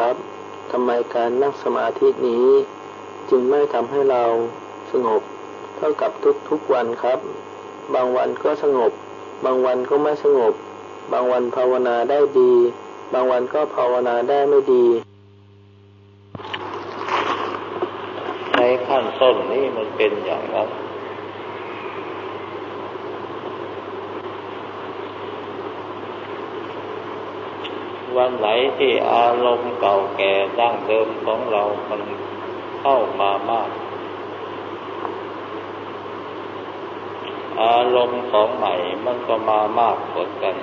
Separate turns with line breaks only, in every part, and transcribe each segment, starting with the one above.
ครับทำไมการนั่งสมาธินี้ จึงไม่ทำให้เราสงบ เท่ากับทุกๆวันครับ บางวันก็สงบ บางวันก็ไม่สงบ บางวันภาวนาได้ดี บางวันก็ภาวนาได้ไม่ดี
ในขั้นต้นนี้มันเป็นอย่างนั้น วันไหนที่อารมณ์เก่าแก่ดั้งเดิมของเรา มันเข้ามามาก อารมณ์ของใหม่มันก็มามากเหมือนกัน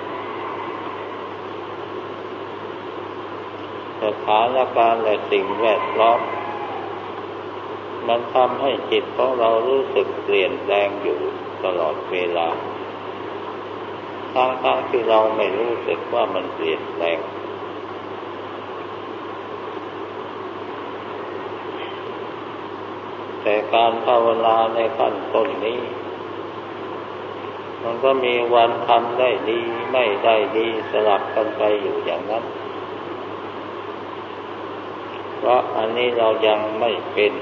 สถานการณ์และสิ่งแวดล้อมมันทำให้จิตของเรารู้สึกเปลี่ยนแปลงอยู่ตลอดเวลาทั้งๆที่เราไม่รู้สึกว่ามันเปลี่ยนแปลง แต่การภาวนาในขั้นต้นนี้ มันก็มีวันทำได้ดี ไม่ได้ดีสลับกันไปอยู่อย่างนั้น เพราะอันนี้เรายังไม่เป็น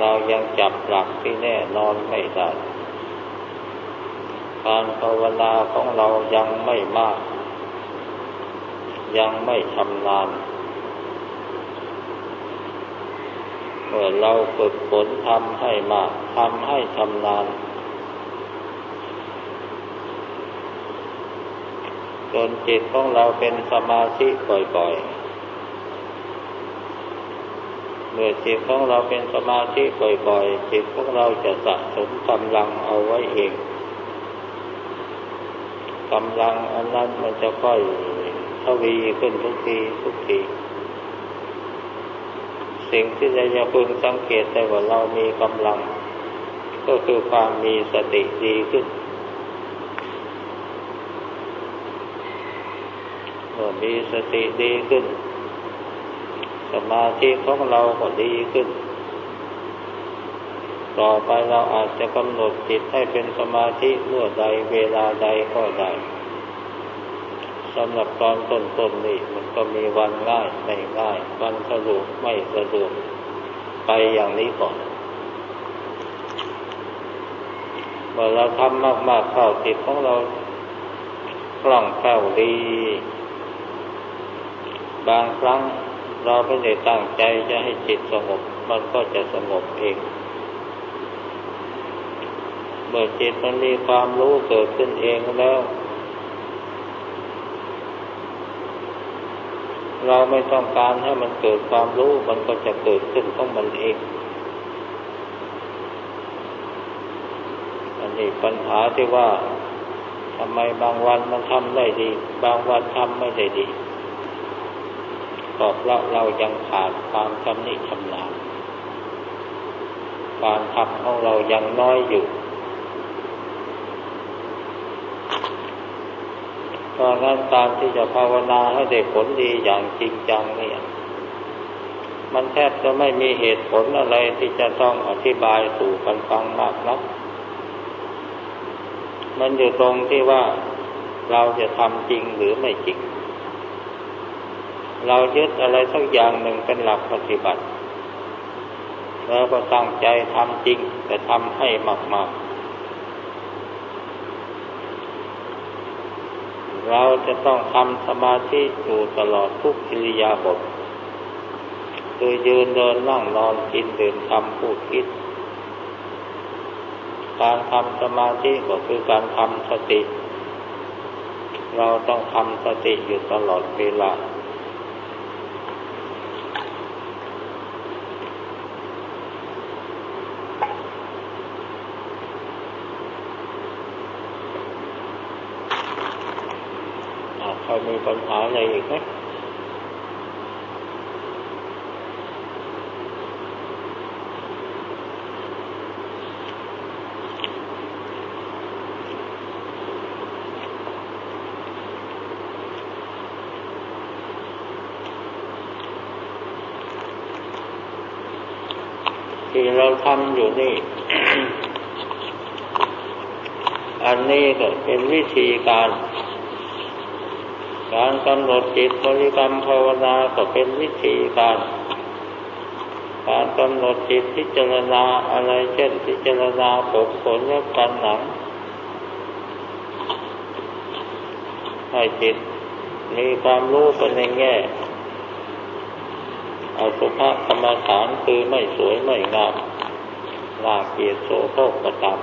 เรายังจับหลักที่แน่นอนไม่ได้ การภาวนาของเรายังไม่มาก ยังไม่ชำนาญ เมื่อเราฝึกฝนทำให้มากทำให้ชำนาญจนจิตของเราเป็นสมาธิบ่อยๆ เมื่อจิตของเราเป็นสมาธิบ่อยๆ จิตของเราจะสะสมกำลังเอาไว้เองกำลังอันนั้นมันจะค่อยทวีขึ้นทุกทีทุกที สิ่งที่เราจะพึงสังเกตได้ว่าเรามีกำลัง ก็คือความมีสติดีขึ้นเมื่อมีสติดีขึ้น สมาธิของเราก็ดีขึ้น ต่อไปเราอาจจะกำหนดจิตให้เป็นสมาธิเมื่อใดเวลาใดก็ได้ สำหรับตอนต้นๆนี่มันก็มีวันง่ายไม่ง่าย วันสะดวกไม่สะดวกไปอย่างนี้ก่อนเมื่อเราทำมากๆเข้าจิตของเราคล่องแคล่วดี บางครั้งเราไม่ได้ตั้งใจจะให้จิตสงบ มันก็จะสงบเอง เมื่อจิตมันมีความรู้เกิดขึ้นเองแล้ว เราไม่ต้องการให้มันเกิดความรู้มันก็จะเกิดขึ้นของมันเอง อันนี้ปัญหาที่ว่าทำไมบางวันมันทำได้ดี บางวันทำไม่ได้ดีก็เพราะเรายังขาดความชำนิชำนาญความทำของเรายังน้อยอยู่ พราะงั้นการที่จะภาวนาให้ได้ผลดีอย่างจริงจังเนี่ย มันแทบจะไม่มีเหตุผลอะไรที่จะต้องอธิบายสู่กันฟังมากนัก มันอยู่ตรงที่ว่าเราจะทำจริงหรือไม่จริง เรายึดอะไรสักอย่างหนึ่งเป็นหลักปฏิบัติ แล้วก็ตั้งใจทำจริง แต่ทำให้มาก ๆ เราจะต้องทำสมาธิอยู่ตลอดทุกอิริยาบถคือยืนเดินนั่งนอนกินดื่มทำพูดคิด การทำสมาธิก็คือการทำสติ เราต้องทำสติอยู่ตลอดเวลา รมีปัญหาอะไรอีกไหมที่เราทำอยู่นี่ อันนี้ก็เป็นวิธีการ การกำหนดจิตบริกรรมภาวนาก็เป็นวิธีการ การกำหนดจิตพิจารณาอะไรเช่นพิจารณาผมขนและฟันหนัง ให้จิตมีความรู้เป็นในแง่อสุภกรรมฐานคือไม่สวยไม่งามลาเกียรโสโครกประตับ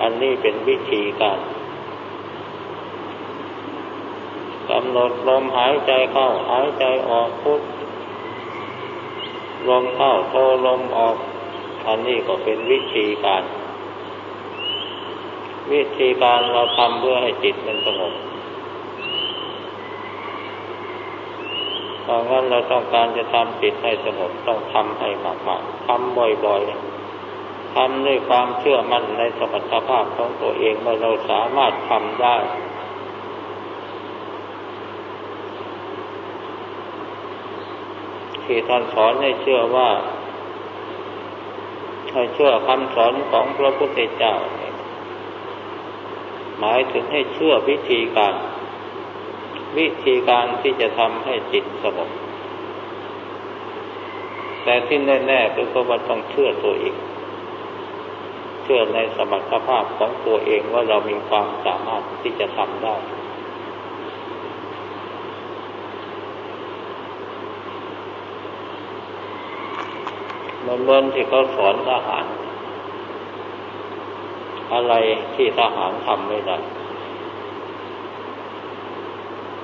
อันนี้เป็นวิธีการกำหนดลมหายใจเข้าหายใจออกพุทลมเข้าโทลมออกอันนี้ก็เป็นวิธีการ วิธีการเราทำเพื่อให้จิตมันสงบเพราะงั้นเราต้องการจะทำจิตให้สงบต้องทำให้มากๆทำบ่อยๆทำด้วยความเชื่อมั่นในสมรรถภาพของตัวเองว่าเราสามารถทำได้ ที่ท่านสอนให้เชื่อว่าให้เชื่อคำสอนของพระพุทธเจ้า หมายถึงให้เชื่อวิธีการ วิธีการที่จะทำให้จิตสงบแต่ที่แน่ๆคือว่าต้องเชื่อตัวเอง เชื่อในสมรรถภาพของตัวเองว่าเรามีความสามารถที่จะทำได้ มันเหมือนที่เขาสอนทหาร อะไรที่ทหารทำไม่ได้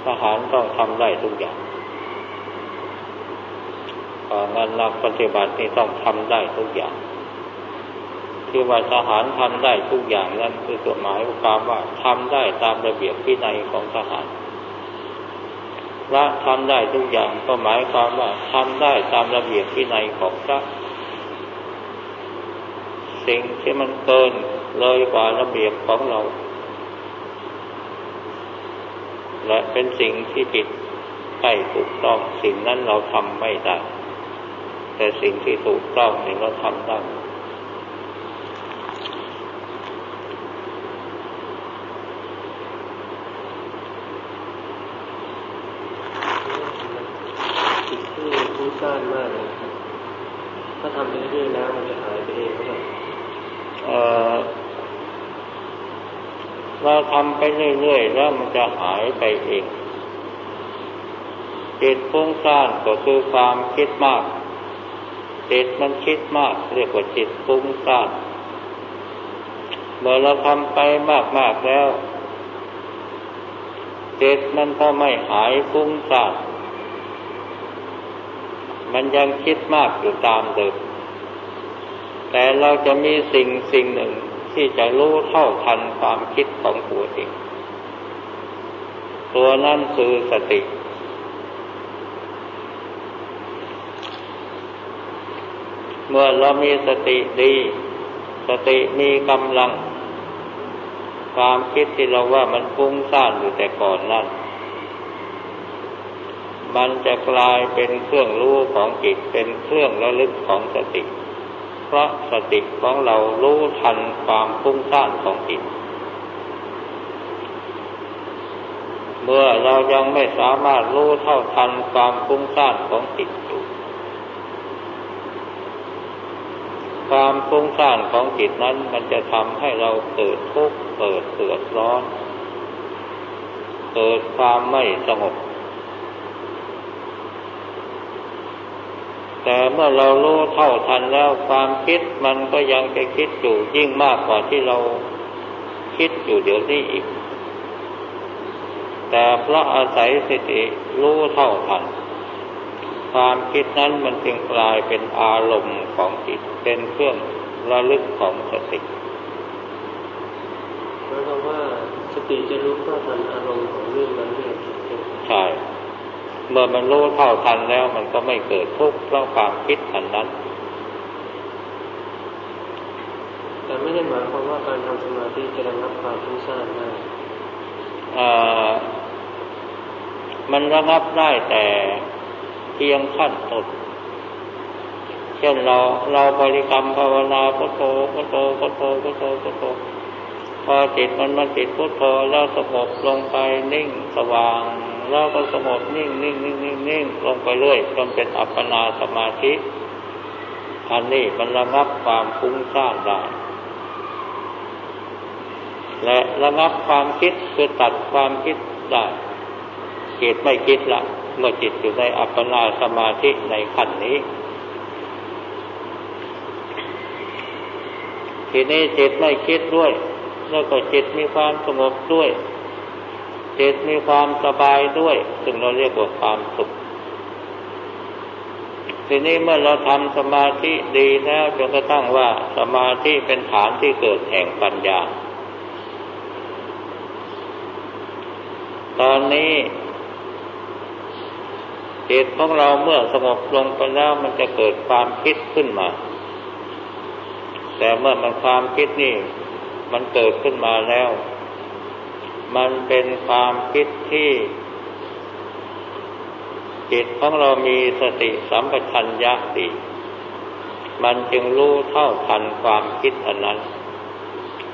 ทหารต้องทำได้ทุกอย่างงานนักปฏิบัตินี่ต้องทำได้ทุกอย่าง ที่ว่าทหารทำได้ทุกอย่างนั้นคือตัวหมายความว่าทำได้ตามระเบียบพินัยของทหารพระทำได้ทุกอย่างก็หมายความว่าทำได้ตามระเบียบพินัยของพระ สิ่งที่มันเกินเลยกว่าระเบียบของเรา และเป็นสิ่งที่ผิดไม่ถูกต้องสิ่งนั้นเราทำไม่ได้ แต่สิ่งที่ถูกต้องนี่เราทำได้
จิตที่ฟุ้งซ่านมากเลยครับถ้าทำไปเรื่อยๆแล้วมันจะหายไปเองหรือเปล่า
เราทำไปเรื่อยๆ แล้วมันจะหายไปเองจิตฟุ้งซ่านก็คือความคิดมากจิตมันคิดมาก เรียกว่าจิตฟุ้งซ่านเมื่อเราทำไปมากๆแล้วจิตมันก็ไม่หายฟุ้งซ่านมันยังคิดมากอยู่ตามเดิมแต่เราจะมีสิ่งสิ่งหนึ่ง ที่จะรู้เท่าทันความคิดของตัวเองตัวนั้นคือสติ เมื่อเรามีสติดี สติมีกำลัง ความคิดที่เราว่ามันฟุ้งซ่านอยู่แต่ก่อนนั้นมันจะกลายเป็นเครื่องรู้ของจิตเป็นเครื่องระลึกของสติ ราะสติของเรารู้ทันความฟุ้งซ่านของจิต เมื่อเรายังไม่สามารถรู้เท่าทันความฟุ้งซ่านของจิตอยู่ความฟุ้งซ่านของจิตนั้นมันจะทำให้เราเกิดทุกข์เกิดเกิดร้อน เกิดความไม่สงบ แต่เมื่อเรารู้เท่าทันแล้วความคิดมันก็ยังไปคิดอยู่ยิ่งมากกว่าที่เราคิดอยู่เดี๋ยวนี้อีก แต่เพราะอาศัยสติรู้เท่าทัน ความคิดนั้นมันจึงกลายเป็นอารมณ์ของจิตเป็นเครื่องระลึกของสติ
หมายความว่าสติจะรู้เท่าทันอารมณ์ของเรื่องนั้นเอง
ใช่ เมื่อมันรู้เท่าทันแล้วมันก็ไม่เกิดทุกข์เพราะความคิดอันนั้น
แต่ไม่ได้หมายความว่าการทำสมาธิจะระงับความทุกข์ซ่านได้
มันระงับได้แต่เพียงขั้นต้นเช่นเราเราบริกรรมภาวนาพุทโธพุทโธพุทโธพุทโธพุทโธพอจิตมันมันติดพุทโธแล้วสงบลงไปนิ่งสว่าง แล้วก็สงบนิ่งนิ่งนิ่งนิ่งนิ่งลงไปเรื่อยจนเป็นอัปปนาสมาธิอันนี้มันระงับความฟุ้งซ่านได้และระงับความคิดคือตัดความคิดได้จิตไม่คิดละเมื่อจิตอยู่ในอัปปนาสมาธิในขั้นนี้ ทีนี้จิตไม่คิดด้วย แล้วก็จิตมีความสงบด้วย จิตมีความสบายด้วย ซึ่งเราเรียกว่าความสุขทีนี้เมื่อเราทำสมาธิดีแล้วจนกระทั่งว่าสมาธิเป็นฐานที่เกิดแห่งปัญญา ตอนนี้จิตของเราเมื่อสงบลงไปแล้วมันจะเกิดความคิดขึ้นมา แต่เมื่อมันความคิดนี่ มันเกิดขึ้นมาแล้ว มันเป็นความคิดที่ จิตของเรามีสติสัมปชัญญะดี มันจึงรู้เท่าทันความคิดอันนั้น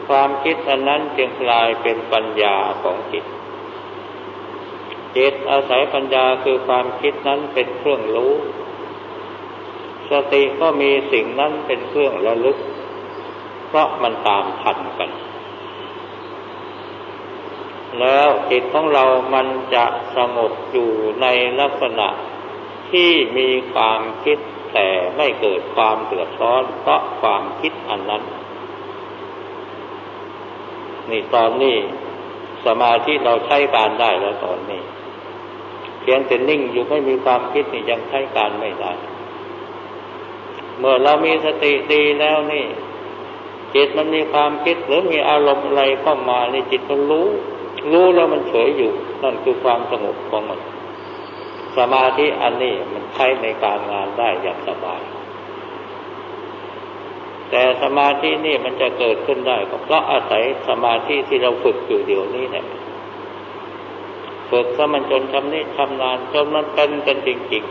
ความคิดอันนั้นจึงกลายเป็นปัญญาของจิต จิตอาศัยปัญญาคือความคิดนั้นเป็นเครื่องรู้ สติก็มีสิ่งนั้นเป็นเครื่องระลึก เพราะมันตามทันกัน แล้วจิตของเรามันจะสงบอยู่ในลักษณะที่มีความคิดแต่ไม่เกิดความเดือดร้อนเพราะความคิดอันนั้น นี่ตอนนี้สมาธิเราใช้การได้แล้วตอนนี้เพียงแต่นิ่งอยู่ไม่มีความคิดนี่ยังใช้การไม่ได้ เมื่อเรามีสติดีแล้วนี่จิตมันมีความคิดหรือมีอารมณ์อะไรเข้ามาในจิตมันรู้ รู้แล้วมันเฉยอยู่ นั่นคือความสงบของมัน สมาธิอันนี้มันใช้ในการงานได้อย่างสบาย แต่สมาธินี่มันจะเกิดขึ้นได้ก็เพราะอาศัยสมาธิที่เราฝึกอยู่เดี๋ยวนี้เนี่ยฝึกซะมันจนชำนิชำนาญจนมันเป็นกันจริง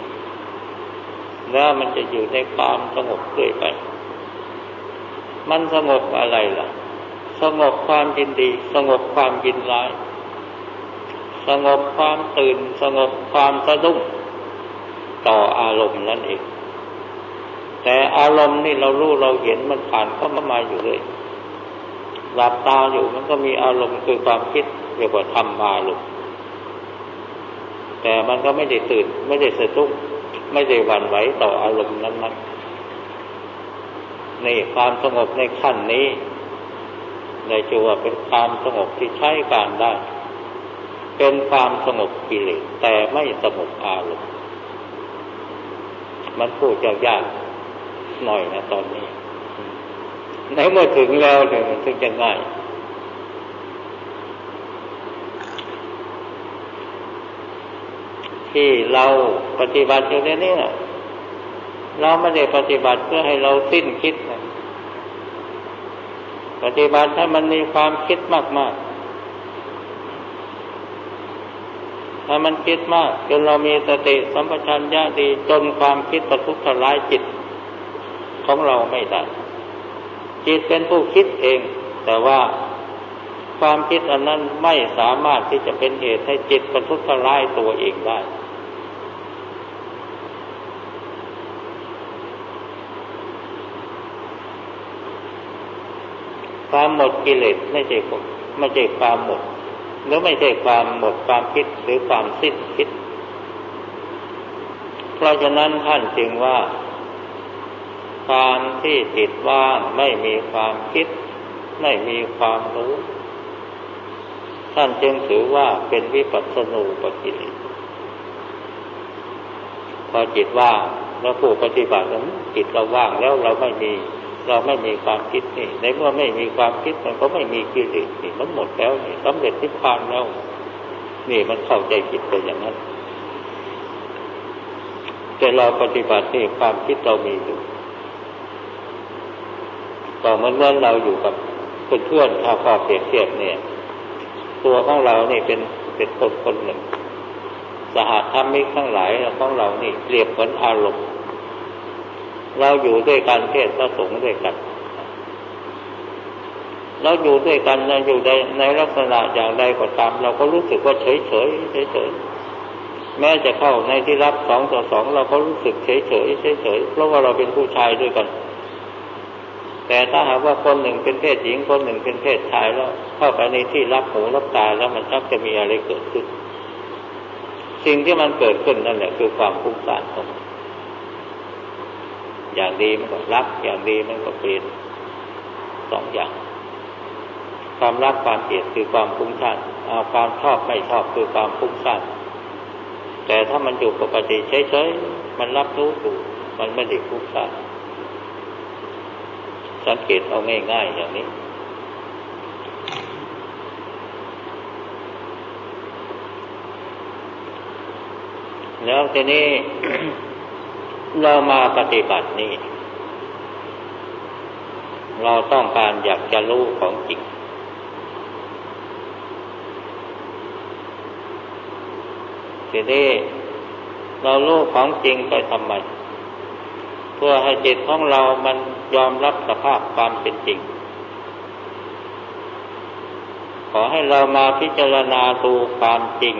ๆ แล้วมันจะอยู่ในความสงบเรื่อยไป มันสงบอะไรล่ะ สงบความยินดี สงบความยินร้าย สงบความตื่น สงบความสะดุ้งต่ออารมณ์นั่นเอง แต่อารมณ์นี่เรารู้เราเห็นมันผ่านเข้ามาอยู่เลยหลับตาอยู่มันก็มีอารมณ์คือความคิดเรียกว่าธรรมารมณ์แต่มันก็ไม่ได้ตื่น ไม่ได้สะดุ้งไม่ได้หวั่นไหวต่ออารมณ์นั้นๆนี่ความสงบในขั้นนี้ ในจัวเป็นความสงบที่ใช้การได้ เป็นความสงบกิเลสแต่ไม่สงบอารมณ์มันพูดยากๆหน่อยนะตอนนี้ ในเมื่อถึงแล้วเนี่ยถึงจะง่ายที่เราปฏิบัติอยู่ในนี้เราไม่ได้ปฏิบัติเพื่อให้เราสิ้นคิด ปฏิบัติถ้ามันมีความคิดมากๆ ถ้ามันคิดมากจนเรามีสติสัมปชัญญะดีจนความคิดประทุษร้ายจิต ของเราไม่ได้ จิตเป็นผู้คิดเอง แต่ว่าความคิดอันนั้นไม่สามารถที่จะเป็นเหตุให้จิตประทุษร้ายตัวเองได้ ความหมดกิเลสไม่ใช่ไม่ใช่ความหมดหรือไม่ใช่ความหมดความคิดหรือความสิ้นคิด เพราะฉะนั้นท่านจึงว่า ความที่จิตว่างไม่มีความคิด ไม่มีความรู้ ท่านจึงถือว่าเป็นวิปัสสนูปกิเลสพอจิตว่างแล้วผู้ปฏิบัติจิตเราว่างแล้วเราไม่มี เราไม่มีความคิดนี่ ในเมื่อไม่มีความคิดมันก็ไม่มีกิเลสนี่มันหมดแล้วนี่สำเร็จทิพพานแล้วนี่มันเข้าใจผิดไปอย่างนั้น แต่เราปฏิบัตินี่ความคิดเรามีอยู่ต่อมื่อเมื่อเราอยู่กับเพื่อนๆถ้าพอเปรียบเทียบเนี่ย ตัวของเราเนี่เป็นเป็นคนคนหนึ่ง สหธรรมิกทั้งหลายของเรานี่เปรียบเหมือนอารมณ์ เราอยู่ด้วยกันเทศพระสงฆ์ด้วยกัน เราอยู่ด้วยกันเราอยู่ในในลักษณะอย่างใดก็ตาม เราก็รู้สึกว่าเฉยเฉยเฉยเฉยแม้จะเข้าในที่รับสองต่อสองเราก็รู้สึกเฉยเฉยเฉยเฉยเพราะว่าเราเป็นผู้ชายด้วยกัน แต่ถ้าหากว่าคนหนึ่งเป็นเพศหญิงคนหนึ่งเป็นเพศชายแล้วเข้าไปในที่รับหูรับตาแล้วมันชักจะมีอะไรเกิดขึ้น สิ่งที่มันเกิดขึ้นนั่นแหละคือความฟุ้งซ่านของ อย่างดีมันก็รัก อย่างดีมันก็เปลี่ยนสองอย่าง ความรักความเกลียดคือความฟุ้งซ่านความชอบไม่ชอบคือความฟุ้งซ่านแต่ถ้ามันอยู่ปกติเฉยๆมันรับรู้อยู่มันไม่ได้ฟุ้งซ่านสังเกตเอาง่ายๆอย่างนี้แล้วทีนี้ เรามาปฏิบัตินี่เราต้องการอยากจะรู้ของจริงทีนี้เรารู้ของจริงไปทำไม เพื่อให้จิตของเรามันยอมรับสภาพความเป็นจริง ขอให้เรามาพิจารณาดูความจริง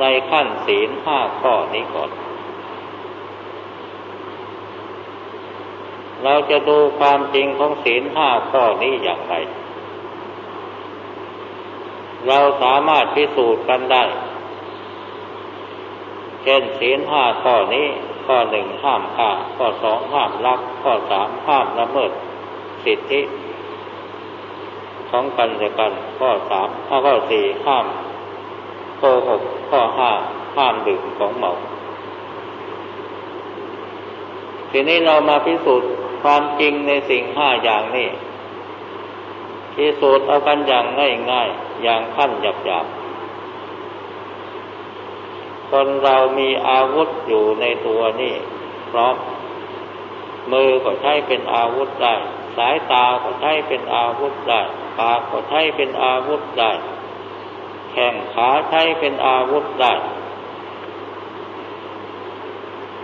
ในขั้นศีลห้าข้อนี้ก่อน เราจะดูความจริงของศีลห้าข้อนี้อย่างไร เราสามารถพิสูจน์กันได้ เช่นศีลห้าข้อนี้ ข้อหนึ่งห้ามฆ่า ข้อสองห้ามลัก ข้อสามห้ามละเมิดสิทธิของกันและกัน ข้อสามข้อสี่ห้ามโกหกข้อห้าห้ามดื่มของเมาทีนี้เรามาพิสูจน์ ความจริงในสิ่งห้าอย่างนี้พิสูจน์เอากันอย่างง่ายๆ อย่างขั้นหยาบๆ คนเรามีอาวุธอยู่ในตัวนี่เพราะมือก็ใช้เป็นอาวุธได้ สายตาก็ใช้เป็นอาวุธได้ ปากก็ใช้เป็นอาวุธได้ แข้งขาใช้เป็นอาวุธได้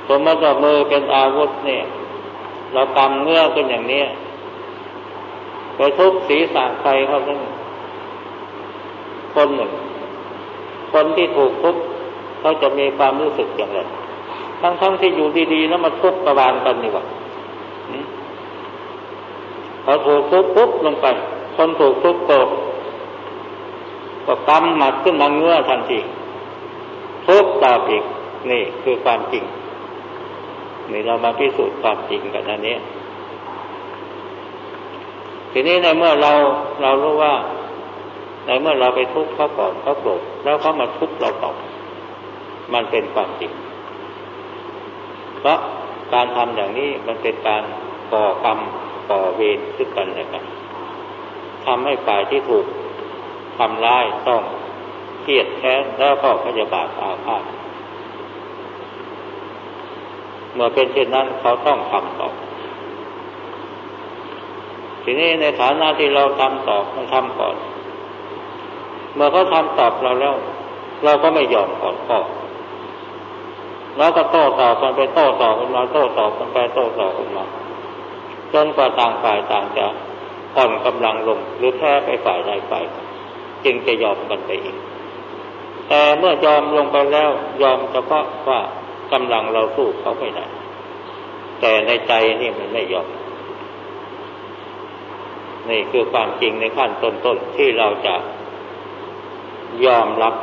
สมมติว่ามือเป็นอาวุธเนี่ย เรากำเงื่อกันอย่างนี้ไปทุบศีรษะใครเขาทั้งคนหนึ่ง คนที่ถูกทุบเขาจะมีความรู้สึกอย่างไรทั้งๆทที่อยู่ดีๆแล้วมาทุบกระบาลกันนี่วะพอถูกทุบปุ๊บลงไป คนถูกทุบโกรธก็กำหมัดขึ้นมาเงื้อทันทีทุบตอบอีกนี่คือความจริง นี่เรามาพิสูจน์ความจริงกันอันนี้ ทีนี้ในเมื่อเราเรารู้ว่า ในเมื่อเราไปทุบเขาก่อนเขาโกรธแล้วเขามาทุบเราตอบมันเป็นความจริง เพราะการทำอย่างนี้มันเป็นการก่อกรรมก่อเวรซึ่งกันและกันทำให้ฝ่ายที่ถูกทำร้ายต้องเครียดแค้นแล้วก็พยาบาทอาฆาต เมื่อเป็นเช่นนั้นเขาต้องทำต่อ ทีนี้ในฐานะที่เราทำตอบมันทำก่อน เมื่อเขาทำตอบเราแล้ว เราก็ไม่ยอมขอนข้อแล้วก็โต้ตอบกันไปโต้ตอบกันมาโต้ตอบกันไปโต้ตอบกันมาจนกว่าต่างฝ่ายต่างจะอ่อนกำลังลงหรือแพ้ไปฝ่ายใดฝ่ายจึงจะยอมกันไปอีกแต่เมื่อยอมลงไปแล้ว ยอมเฉพาะว่า กำลังเราสู้เขาไม่ได้ แต่ในใจนี่มันไม่ยอมนี่คือความจริงในขั้นต้นๆที่เราจะยอมรับ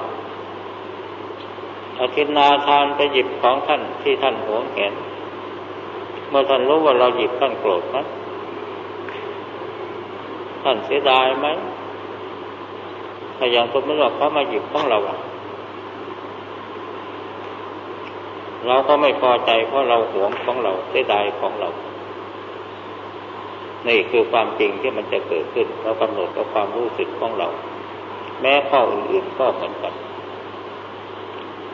อธินาทานไปหยิบของท่านที่ท่านหวงเห็นเมื่อท่านรู้ว่าเราหยิบท่านโกรธไหมท่านเสียดายไหมถ้าอย่างสมมติว่าเขามาหยิบของเราอะ เราก็ไม่พอใจเพราะเราหวงของเราเสียดายของเรา นี่คือความจริงที่มันจะเกิดขึ้น เรากำหนดกับความรู้สึกของเรา แม้ข้ออื่นๆก็เหมือนกัน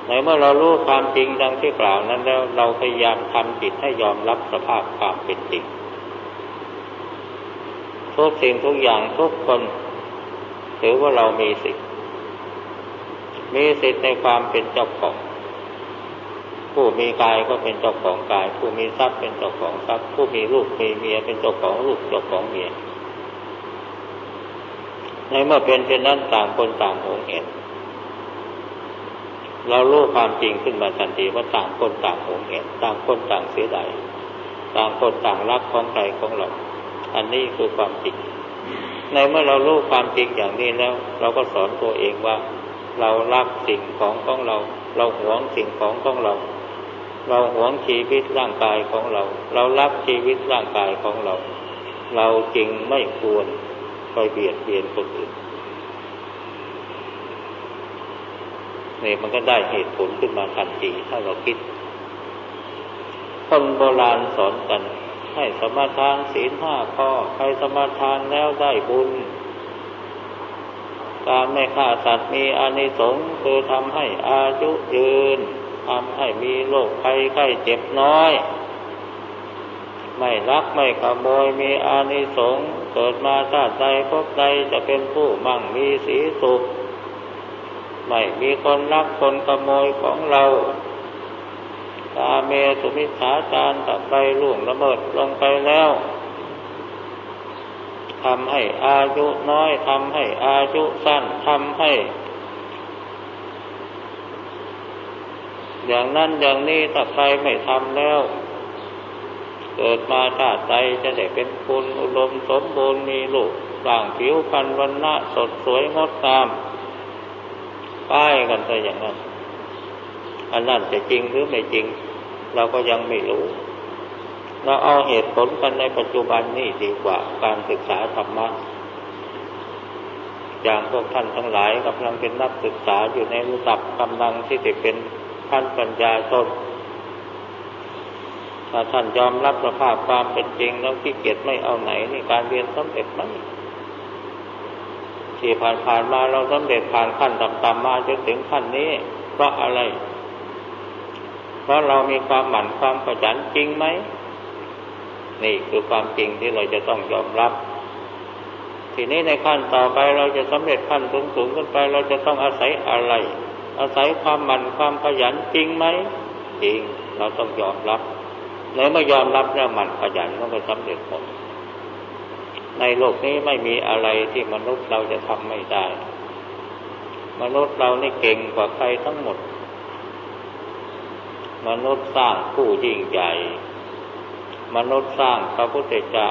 ในเมื่อเรารู้ความจริงดังที่กล่าวนั้นแล้ว เราพยายามทำจิตให้ยอมรับสภาพความเป็นจริงทุกสิ่งทุกอย่างทุกคนถือว่าเรามีสิทธิ์มีสิทธิ์ในความเป็นเจ้าของ ผู้มีกายก็เป็นเจ้าของกาย ผู้มีทรัพย์เป็นเจ้าของทรัพย์ ผู้มีลูกมีเมียเป็นเจ้าของลูกเจ้าของเมียในเมื่อเป็นเช่นนั้นต่างคนต่างหงเห็น เรารู้ความจริงขึ้นมาทันทีว่าต่างคนต่างหงเห็น ต่างคนต่างเสียดายต่างคนต่างรักของใครของเรา อันนี้คือความจริง ในเมื่อเรารู้ความจริงอย่างนี้แล้ว เราก็สอนตัวเองว่า เรารักสิ่งของของเรา เราหวงสิ่งของของเรา เราหวงชีวิตร่างกายของเรา เรารักชีวิตร่างกายของเรา เราจริงไม่ควรไปเบียดเบียนคนอื่นนี่มันก็ได้เหตุผลขึ้นมาทันทีถ้าเราคิด คนโบราณสอนกัน ให้สมาทานศีลห้าข้อใครสมาทานแล้วได้บุญ การไม่ฆ่าสัตว์มีอานิสงส์คือทำให้อายุยืน ทำให้มีโรคภัยไข้เจ็บน้อย ไม่รักไม่ขโมยมีอานิสงส์เกิดมาชาติใดพบใดจะเป็นผู้มั่งมีสีสุข ไม่มีคนรักคนขโมยของเราตาเมสุมิชาจารตับไปล่วงละเมิดลงไปแล้วทำให้อายุน้อยทำให้อายุสั้นทำให้ อย่างนั้นอย่างนี้ถ้าใครไม่ทำแล้ว เกิดมาชาติใจจะได้เป็นคุณอุดมสมบูรณ์มีลูกร่างผิวพรรณวันณะสดสวยงดงามป้ายกันไปอย่างนั้น อันนั้นจะจริงหรือไม่จริง เราก็ยังไม่รู้ เราเอาเหตุผลกันในปัจจุบันนี่ดีกว่าการศึกษาธรรมะอย่างพวกท่านทั้งหลายกำลังเป็นนักศึกษาอยู่ในระดับกำลังที่จะเป็น ท่านปัญญาชนถ้าท่านยอมรับสภาพความเป็นจริงแล้วขี้เกียจไม่เอาไหนนี่การเรียนสำเร็จไหมที่ผ่านๆมาเราสำเร็จผ่านขั้นต่ำๆมาจนถึงขั้นนี้ เพราะอะไร เพราะเรามีความหมั่นความขยันจริงไหมนี่คือความจริงที่เราจะต้องยอมรับ ทีนี้ในขั้นต่อไปเราจะสำเร็จขั้นสูงๆขึ้นไป เราจะต้องอาศัยอะไร อาศัยความหมั่นความขยันจริงไหมจริงเราต้องยอมรับเมื่อยอมรับแล้วหมั่นขยันมันก็สำเร็จหมดในโลกนี้ไม่มีอะไรที่มนุษย์เราจะทำไม่ได้ มนุษย์เรานี่เก่งกว่าใครทั้งหมด มนุษย์สร้างผู้ยิ่งใหญ่ มนุษย์สร้างพระพุทธเจ้า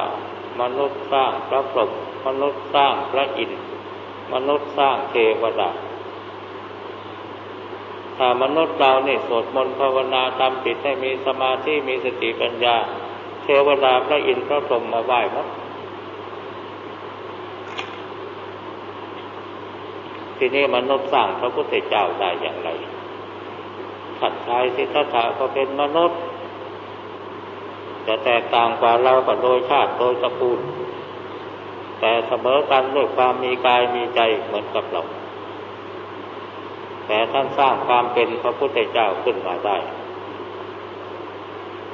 มนุษย์สร้างพระพรหมมนุษย์สร้างพระอินทร์มนุษย์สร้างเทวดา ถ้ามนุษย์เราเนี่ยสวดมนต์ภาวนาทำจิตให้มีสมาธิมีสติปัญญา เทวดาพระอินทร์พระพรหมมาไหว้หมดทีนี้มนุษย์สร้างพระพุทธเจ้าได้อย่างไรขัดชายสิทธัตถะก็เป็นมนุษย์ จะแตกต่างกว่าเราก็โดยชาติโดยตระกูลแต่เสมอกันด้วยความมีกายมีใจเหมือนกับเรา แต่ท่านสร้างความเป็นพระพุทธเจ้าขึ้นมาได้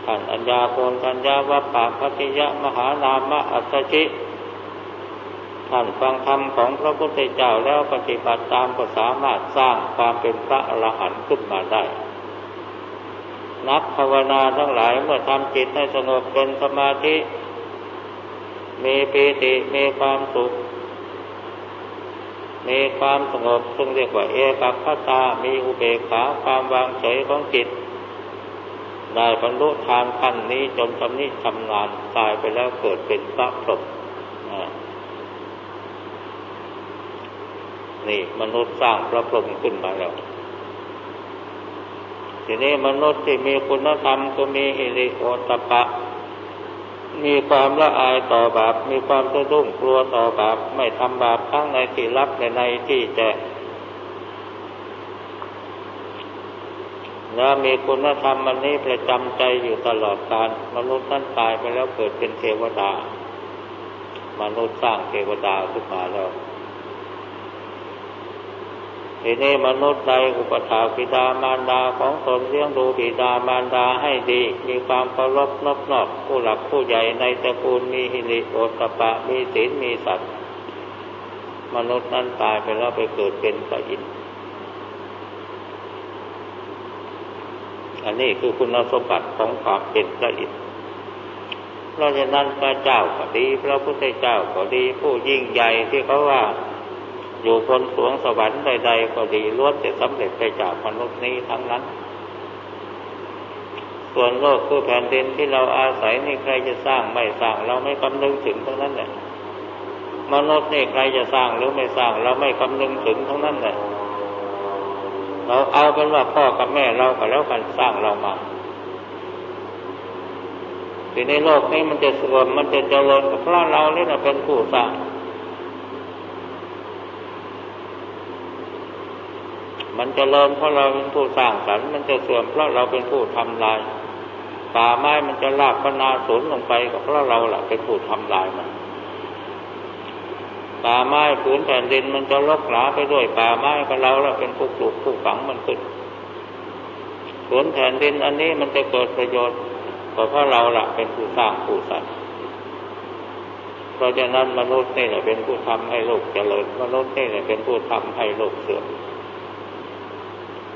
ท่านอัญญาโกนกัญญาวัปปะพัทิยะมหานามะอัศจิท่านฟังธรรมของพระพุทธเจ้าแล้วปฏิบัติตามก็สามารถสร้างความเป็นพระอรหันต์ขึ้นมาได้ นักภาวนาทั้งหลายเมื่อทำจิตให้สงบเป็นสมาธิ มีปีติมีความสุข มีความสงบซึ่งเรียกว่าเอกัคตา มีอุเบกขาความวางเฉยของจิต ได้บรรลุทานขั้นนี้จนชำนิชำนาญตายไปแล้วเกิดเป็นพระพรหมนี่มนุษย์สร้างพระพรหมขึ้นมาแล้ว ทีนี้มนุษย์ที่มีคุณธรรมก็มีอิริโอตปะ มีความละอายต่อบาป มีความสะดุ้งกลัวต่อบาป ไม่ทำบาปทั้งในที่รับและในที่แจกและมีคุณธรรมมันนี้ประจำใจอยู่ตลอดการมนุษย์นั้นตายไปแล้วเกิดเป็นเทวดา มนุษย์สร้างเทวดาขึ้นมาแล้ว ทีนี้มนุษย์ใดอุปถาบิดามารดาของตนเลี้ยงดูบิดามารดาให้ดี มีความเคารพนบนอบผู้หลักผู้ใหญ่ในตระกูลมีหิริโอตปะมีศีลมีสัตว์มนุษย์นั้นตายไปแล้วไปเกิดเป็นพระอินทร์อันนี้คือคุณสมบัติของความเป็นพระอินทร์เพราะฉะนั้นพระเจ้าก็ดี พระพุทธเจ้าก็ดี ผู้ยิ่งใหญ่ที่เขาว่า อยู่บนสวงสวรรค์ใดๆก็ดีล้วนจะสำเร็จไปจากมนุษย์นี้ทั้งนั้น ส่วนโลกคือแผ่นดินที่เราอาศัยนี่ใครจะสร้างไม่สร้าง เราไม่คำนึงถึงทั้งนั้นแหละมนุษย์นี่ใครจะสร้างหรือไม่สร้าง เราไม่คำนึงถึงทั้งนั้นแหละเราเอาเป็นว่าพ่อกับแม่เราก็แล้วกันสร้างเรามาทีในโลกนี้มันจะสวมมันจะเจริญเพราะเราเนี่แหละเป็นผู้สร้าง มันจเจริญเพราะเราเป็นผู้สร้างสรรค์มันจะเสื่อมเพราะเราเป็นผู้ทำลายป่าไม้มันจะลากพนาสูญลงไปก็เพราะเราแหละเป็นผู้ทำลายมันป่าไม้ผืนแผ่นดินมันจะลกหลาไปด้วยป่าไม้ก็เราแหละเป็นผู้ปลูกผู้ฝังมันขึ้นผืนแผ่นดินอันนี้มันจะเกิดประโยชน์ก็เพราะเราละเป็นผู้สร้างผู้สรรเพราะฉะนั้นมนุษย์นี่แหละเป็นผู้ทำให้โลกเจริญมนุษย์นี่แหละเป็นผู้ทำให้โลกเสื่อม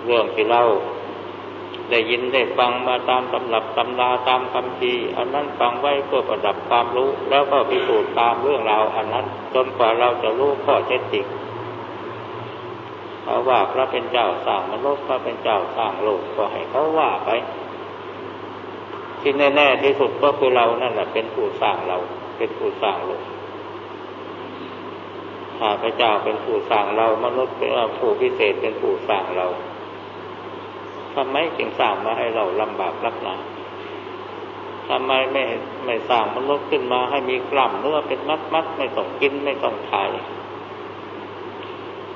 เรื่องที่เราได้ยินได้ฟังมาตามตำรับตำราตามคำพีอันนั้นฟังไว้เพื่อประดับความรู้ แล้วก็พิสูจน์ตามเรื่องราวอันนั้น จนกว่าเราจะรู้ข้อเท็จจริงเพราะว่าพระเป็นเจ้าสร้างมนุษย์พระเป็นเจ้าสร้างโลกก็ให้เขาว่าไป ที่แน่ๆที่สุดก็คือเรานั่นแหละเป็นผู้สร้างเรา เป็นผู้สร้างโลกข้าพเจ้าเป็นผู้สร้างเรา มนุษย์เป็นผู้พิเศษเป็นผู้สร้างเรา ทำไมจึงสร้างมาให้เราลำบากลักหนาทำไมไม่ไม่สร้างมนุษย์ขึ้นมาให้มีกล้ามเนื้อเป็นมัดมัดไม่ต้องกินไม่ต้องถ่าย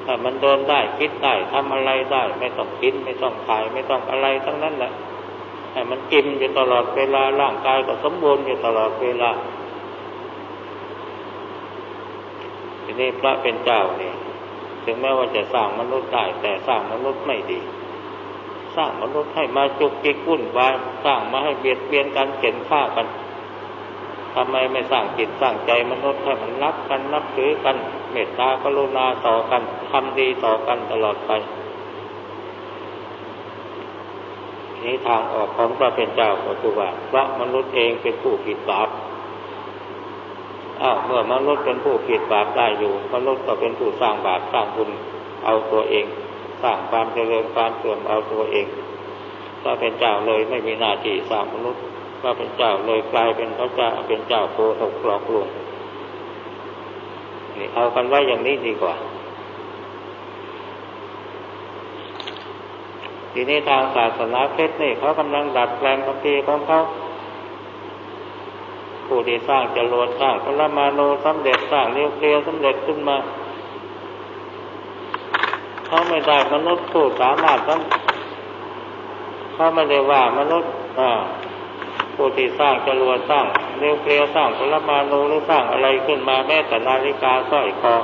ถ้ามันเดินได้คิดได้ทำอะไรได้ ไม่ต้องกินไม่ต้องถ่าย ไม่ต้องอะไรทั้งนั้นแหละให้มันกินอยู่ตลอดเวลาร่างกายก็สมบูรณ์อยู่ตลอดเวลาทีนี้พระเป็นเจ้านี่ถึงแม้ว่าจะสร้างมนุษย์ได้แต่สร้างมนุษย์ไม่ดี ร้างมนุษย์ให้มาจุกจิกวุ่นวายสร้างมาให้เบียดเบียนกันเข็นฆ่ากันทำไมไม่สร้างจิตสร้างใจมนุษย์ให้มันรักกันนับถือกัน เมตตากรุณาต่อกันทำดีต่อกันตลอดไปนี้ทางออกของพระเป็นเจ้าก็คือว่าพระมนุษย์เองเป็นผู้ผิดบาปอ้าวเมื่อมนุษย์เป็นผู้ผิดบาปได้อยู่ มนุษย์ก็เป็นผู้สร้างบาปสร้างบุญเอาตัวเอง สร้างความเจริญความเสื่อมเอาตัวเองพระเป็นเจ้าเลยไม่มีหน้าที่สร้างมนุษย์พระเป็นเจ้าเลยกลายเป็นพระเจ้าเป็นเจ้าโกหกหลอกลวงนี่เอากันไว้อย่างนี้ดีกว่า ทีนี้ทางศาสนาเพชรนี่เขากำลังดัดแปลงคำพีของเขาผู้ที่สร้างจรวดสร้างพลมาโนสำเร็จสร้างนิวเคลียร์สำเร็จขึ้นมา เขาไม่ได้มนุษย์ผู้สามารถต้องเขาไม่ได้ว่ามนุษย์ผู้ที่สร้างจรวดสร้างเนิวเคลียร์สร้างพลมาโนหรือสร้างอะไรขึ้นมาแม้แต่นาฬิกาสร้อยคอ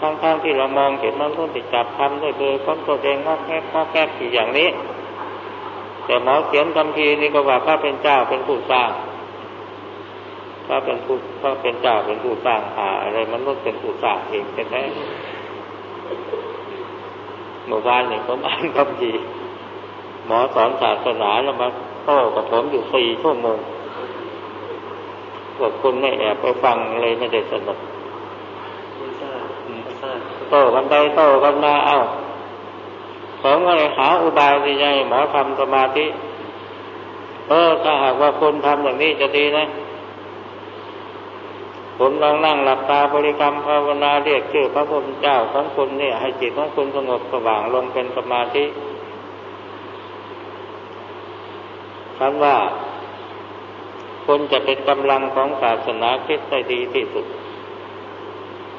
ทั้งๆที่เรามองเห็นมันรุ่นติดจับทำด้วยมือของตัวเองงอกแงกงอกแงกอยู่อย่างนี้ แต่หมอเขียนคำพีนี่ก็ว่าพระเป็นเจ้าเป็นผู้สร้างพระเป็นผู้พระเป็นเจ้าเป็นผู้สร้างหาอะไรมนุษย์เป็นผู้สร้างเองแท้ เมื่อวานนี่ผมอ่านคำพีหมอสอนศาสนาแล้วมาโต้กับผมอยู่สี่ชั่วโมงพวกคุณไม่แอบไปฟังเลยไม่ได้สนุกโต้กันไปโต้กันมาเอ้าผมก็เลยหาอุบายที่จะหมอทำสมาธิเออถ้าหากว่าคุณทำอย่างนี้จะดีนะ ผมลองนั่งหลับตาบริกรรมภาวนาเรียกชื่อพระพุทธเจ้าของคุณเนี่ยให้จิตของคุณสงบสว่างลงเป็นสมาธิคันว่าคุณจะเป็นกำลังของศาสนาคิดได้ดีที่สุด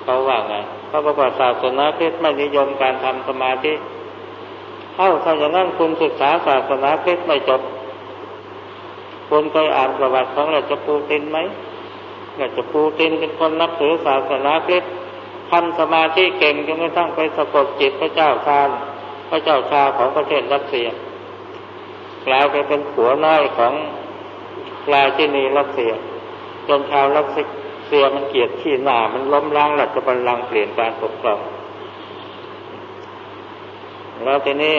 เขาว่าไงเขาบอกว่าศาสนาคริสต์ไม่นิยมการทำสมาธิเอ้าถ้าอย่างนั้นคุณศึกษาศาสนาคริสต์ไม่จบ คุณเคยอ่านประวัติของราชปูตินไหม ราชปูตินเป็นคนนับถือศาสนาคริสต์ทำสมาธิเก่งจนกระทั่งไปสะกดจิตพระเจ้าชาพระเจ้าชาของประเทศรัสเซียกลายไปเป็นผัวน้อยของกลาชินีรัสเซียจนชาวรัสเซียมันเกลียดขี้หน้ามันล้มล้างหลักบัลลังเปลี่ยนการปกครองแล้วทีนี้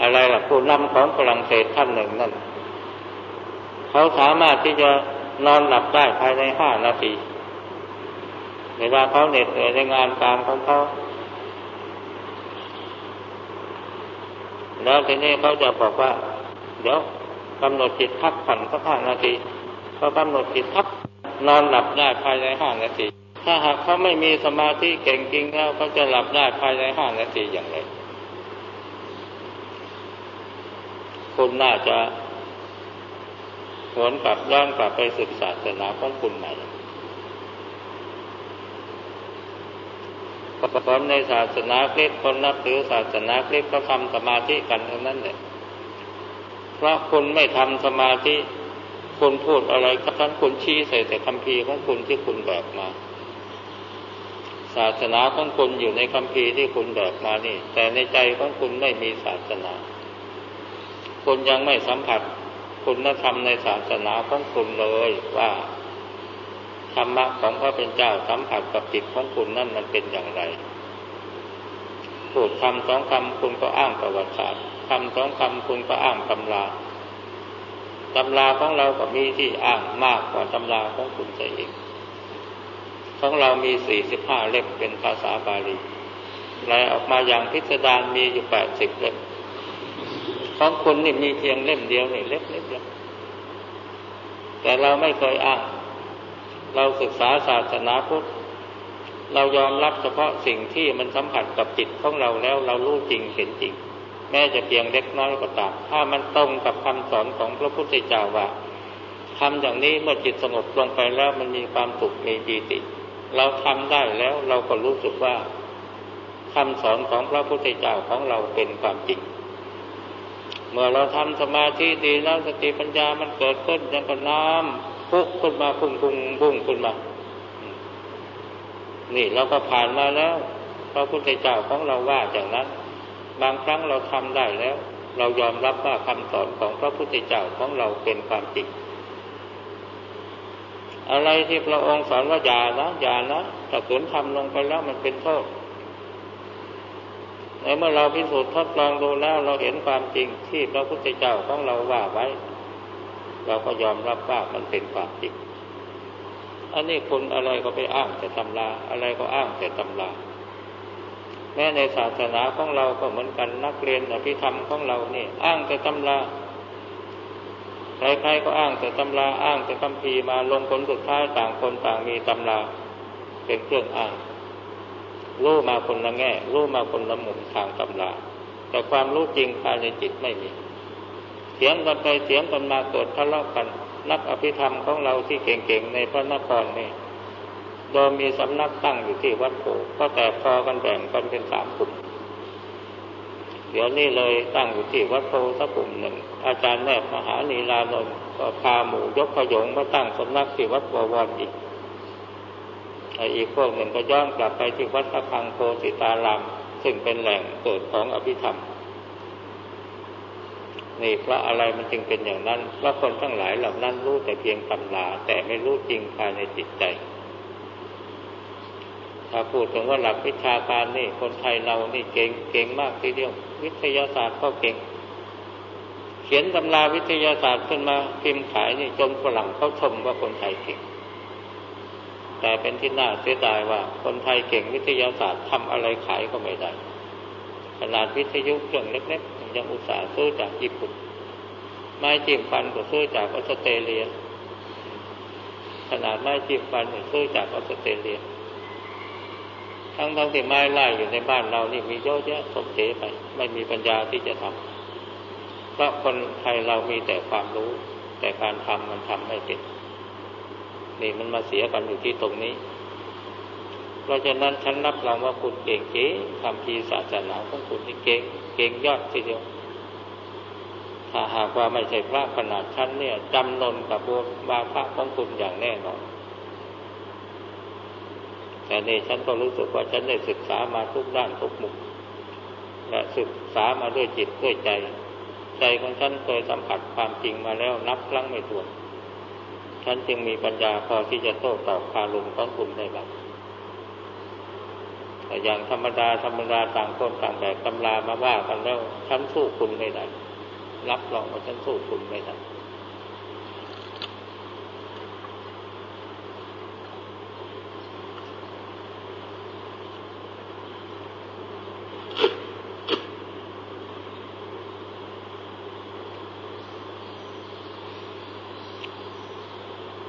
อะไรล่ะผู้นำของฝรั่งเศสท่านหนึ่งนั่น เขาสามารถที่จะนอนหลับได้ภายในห้านาทีเวลาเขาเหน็ดเหนื่อยในงานการของเขาแล้วทีนี้เขาจะบอกว่า เดี๋ยวกำหนดจิตพักผ่อนสักห้านาทีเพอกำหนดจิตพักนอนหลับได้ภายในห้านาที ถ้าหากเขาไม่มีสมาธิเก่งจริงแล้วเขาจะหลับได้ภายในห้านาทีอย่างไรคุณน่าจะ หวนกลับย้อนกลับไปศึกษาศาสนาของคุณใหม่คนในศาสนาคริสต์คนนับถือศาสนาคริสต์ก็ทำสมาธิกันทั้งนั้นแหละเพราะคุณไม่ทำสมาธิคุณพูดอะไรก็ทั้งคุณชี้ใส่แต่คำพีของคุณที่คุณแบกมา ศาสนาของคุณอยู่ในคำพีที่คุณแบกมานี่ แต่ในใจของคุณไม่มีศาสนา คุณยังไม่สัมผัส คุณธรรมในศาสนาของคุณเลยว่าธรรมะของพระเป็นเจ้าสัมผัสกับจิตของคุณนั่นมันเป็นอย่างไรพูดคำสองคำคุณก็อ้างประวัติศาสตร์คำสองคำคุณก็อ้างตำราตำราของเราก็มีที่อ้างมากกว่าตำราของคุณเสียเองของเรามีสี่สิบห้าเล่มเป็นภาษาบาลีแปลออกมาอย่างพิสดารมีอยู่แปดสิบเล่ม ของคุณนี่มีเพียงเล่มเดียวนี่เล็กเล็กเดียวแต่เราไม่เคยอ้างเราศึกษาศาสนาพุทธเรายอมรับเฉพาะสิ่งที่มันสัมผัสกับจิตของเราแล้วเรารู้จริงเห็นจริง แม้จะเพียงเล็กน้อยก็ตามถ้ามันตรงกับคำสอนของพระพุทธเจ้าว่าทำอย่างนี้เมื่อจิตสงบลงไปแล้วมันมีความสุขมีปีติ เราทำได้แล้วเราก็รู้สึกว่าคำสอนของพระพุทธเจ้าของเราเป็นความจริง เมื่อเราทำสมาธิดีแล้วสติปัญญามันเกิดขึ้นอย่างกับน้ำพุ่งขึ้นมาพุ่งพุ่งพุ่งขึ้นมา นี่เราก็ผ่านมาแล้วพระพุทธเจ้าของเราว่าอย่างนั้น บางครั้งเราทำได้แล้ว เรายอมรับว่าคำสอนของพระพุทธเจ้าของเราเป็นความจริงอะไรที่พระองค์สอนว่าอย่านะอย่านะถ้าขืนทำลงไปแล้วมันเป็นโทษ ในเมื่อเราพิสูจน์ทดลองดูแล้วเราเห็นความจริงที่พระพุทธเจ้าของเราว่าไว้ เราก็ยอมรับว่ามันเป็นความจริง อันนี้คนอะไรก็ไปอ้างแต่ตำราอะไรก็อ้างแต่ตำราแม้ในศาสนาของเราก็เหมือนกันนักเรียนอภิธรรมของเรานี่อ้างแต่ตำราใครๆก็อ้างแต่ตำราอ้างแต่คำพีมาลงคนสุดท้ายต่างคนต่างมีตำราเป็นเครื่องอ้าง รู้มาคนละแง่ รู้มาคนละมุมทางตำราแต่ความรู้จริงภายในจิตไม่มีถียงกันไปเถียงกันมาเกิดทะเลาะกัน นักอภิธรรมของเราที่เก่งๆในพระนครนี่โดยมีสำนักตั้งอยู่ที่วัดโพก็แต่พอกันแบ่งกันเป็นสามกลุ่ม เดี๋ยวนี้เลยตั้งอยู่ที่วัดโพสักกลุ่มหนึ่ง อาจารย์แม่มหานีลานนท์ก็พาหมู่ยกขยงมาตั้งสำนักที่วัดบวรอีก อีกพวกหนึ่งก็ย้อนกลับไปที่วัดพระพังโพสิตารามซึ่งเป็นแหล่งเกิดของอภิธรรม นี่เพราะอะไรมันจึงเป็นอย่างนั้นเพราะคนทั้งหลายเหล่านั้นรู้แต่เพียงตำราแต่ไม่รู้จริงภายในจิตใจถ้าพูดถึงว่าหลักวิชาการนี่คนไทยเรานี่เก่งเก่งมากทีเดียว วิทยาศาสตร์ก็เก่ง เขียนตำราวิทยาศาสตร์ขึ้นมาพิมพ์ขายนี่จนฝรั่งเขาชมว่าคนไทยเก่ง แต่เป็นที่น่าเสียดายว่า คนไทยเก่งวิทยาศาสตร์ทำอะไรขายก็ไม่ได้ขนาดวิทยุเครื่องเล็กๆยังอุตส่าห์ซื้อจากญี่ปุ่นไม้จิ้มฟันก็ซื้อจากออสเตรเลีย ขนาดไม้จิ้มฟันเนี่ยซื้อจากออสเตรเลีย ทั้งทั้งที่ไม้ไล่อยู่ในบ้านเรานี่มีเยอะแยะสมเทไป ไม่มีปัญญาที่จะทำเพราะคนไทยเรามีแต่ความรู้ แต่การทำมันทำไม่เป็น นี่มันมาเสียกันอยู่ที่ตรงนี้ เพราะฉะนั้นฉันรับรองว่าคุณเก่งเก๋ทำพีศาสนาของคุณที่เก่งเก่งยอดทีเดียวถ้าหากว่าไม่ใช่พระขนาดชั้นเนี่ยจำนนกับบาพระของคุณอย่างแน่นอนแต่นี่ฉันก็รู้สึกว่าฉันได้ศึกษามาทุกด้านทุกมุมและศึกษามาด้วยจิตด้วยใจ ใจของฉันเคยสัมผัสความจริงมาแล้วนับครั้งไม่ถ้วน ฉันจึงมีปัญญาพอที่จะโต้ตอบคารุมของคุณได้บ้างแต่อย่างธรรมดาธรรมดาต่างคนต่างแบบตำรามาว่ากันแล้วฉันสู้คุณไม่ได้รับรองว่าฉันสู้คุณไม่ได้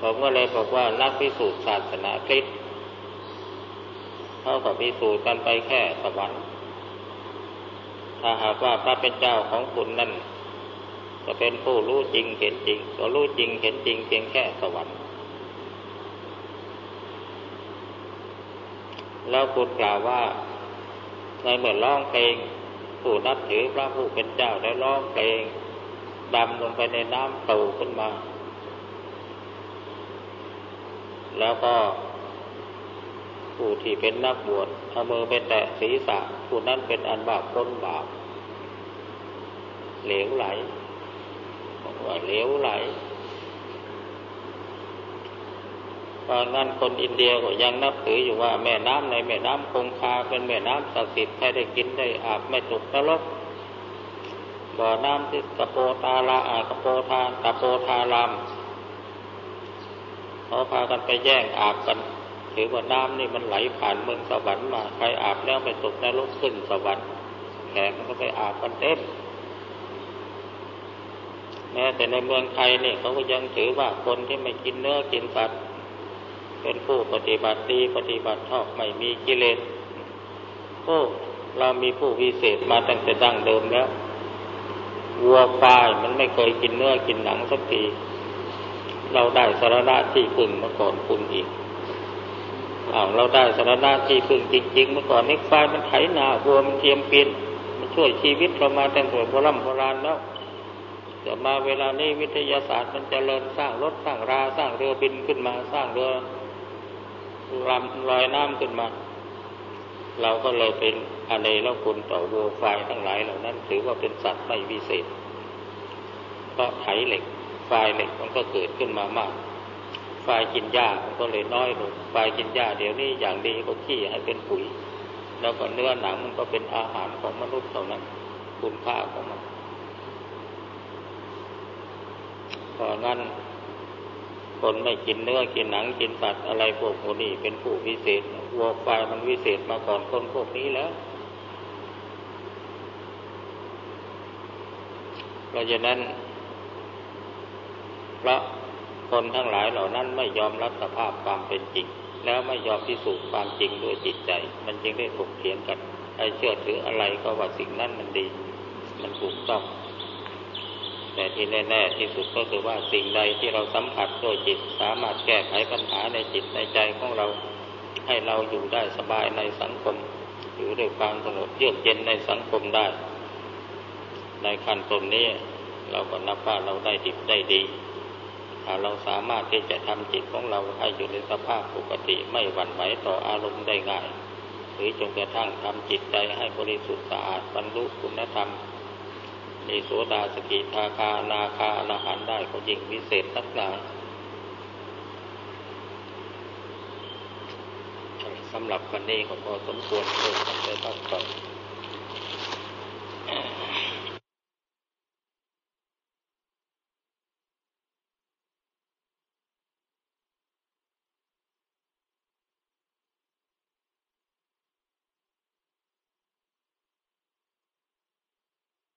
ผมก็เลยบอกว่านักพิสูจน์ศาสนาคริสต์เขาก็พิสูจน์กันไปแค่สวรรค์ถ้าหากว่าพระเป็นเจ้าของคุณนั่นจะเป็นผู้รู้จริงเห็นจริง ก็รู้จริงเห็นจริงเพียงแค่สวรรค์ แล้วคุณกล่าวว่าในเมื่อร้องเพลง ผู้นับถือพระผู้เป็นเจ้าได้ร้องเพลงดำลงไปในน้ำโตขึ้นมา แล้วก็ ผู้ที่เป็นนักบวชเอามือไปแตะศีรษะผู้นั้นเป็นอันบาปพ้นบาป เหลวไหลบอกว่าเหลวไหลตอนนั้นคนอินเดียก็ยังนับถืออยู่ว่าแม่น้ำในแม่น้ำคงคาเป็นแม่น้ำศักดิ์สิทธิ์ใครได้กินได้อาบไม่ตกนรกบ่อน้ำที่กระโปตาลาอากระโปทานกระโปทาราม เขาพากันไปแย่งอาบกัน ถือว่าน้ำนี่มันไหลผ่านเมืองสวรรค์มาใครอาบแล้วไม่ตกนรกขึ้นสวรรค์แขกมันก็ไปอาบกันเต็มแม้แต่ในเมืองไทยนี่เขาก็ยังถือว่าคนที่ไม่กินเนื้อกินสัตว์เป็นผู้ปฏิบัติดีปฏิบัติชอบไม่มีกิเลสโอ้เรามีผู้วิเศษมาตั้งแต่ดั้งเดิมแล้ววัวควายมันไม่เคยกินเนื้อกินหนังสักที เราได้สาระที่พึ่งมาก่อนคุณอีกอ้าวเราได้สาระที่พึ่งจริง ๆ เมื่อก่อนนี้ควายมันไถนาวัวมันเทียมปินมันช่วยชีวิตเรามาตั้งแต่โบราณโบราณแล้วแต่มาเวลานี้วิทยาศาสตร์มันจเจริญสร้างรถสร้างราสร้างเรือบินขึ้นมาสร้างเรือลำลอยน้ำขึ้นมา เราก็เลยเป็นอเนแล้วคุณต่อวัวควายทั้งหลายเหล่านั้น ถือว่าเป็นสัตว์ไม่วิเศษเพราะไถเหล็ก ควายเหล็กมันก็เกิดขึ้นมามากควายกินหญ้ามันก็เลยน้อยลงควายกินหญ้าเดี๋ยวนี้อย่างดีก็ขี้ให้เป็นปุ๋ย แล้วก็เนื้อหนังมันก็เป็นอาหารของมนุษย์เท่านั้นคุณค่าของมันเพราะงั้นคนไม่กินเนื้อกินหนังกินสัตว์อะไรพวกนี้เป็นผู้วิเศษวัวควายมันวิเศษมาก่อนคนพวกนี้แล้วเพราะฉะนั้น เพราะคนทั้งหลายเหล่านั้นไม่ยอมรับสภาพความเป็นจริง แล้วไม่ยอมพิสูจน์ความจริงด้วยจิตใจ มันจึงได้ถกเถียงกันใครเชื่อถืออะไรก็ว่าสิ่งนั้นมันดี มันถูกต้อง แต่ที่แน่ๆที่สุดก็คือว่าสิ่งใดที่เราสัมผัสด้วยจิต สามารถแก้ไขปัญหาในจิตในใจของเราให้เราอยู่ได้สบายในสังคม อยู่ด้วยความสงบเยือกเย็นในสังคมได้ ในขั้นตอนนี้เราก็นับว่าเราได้ดิบได้ดี เราสามารถที่จะทำจิตของเราให้อยู่ในสภาพปกติไม่หวั่นไหวต่ออารมณ์ได้ง่าย หรือจนกระทั่งทำจิตใจให้บริสุทธิ์สะอาดบรรลุคุณธรรมมีโสดาสกิทาคานาคาอรหันได้ก็ยิ่งวิเศษนักหนาสำหรับวันนี้ก็พอสมควรเพื่อทำได้บ้างก่อน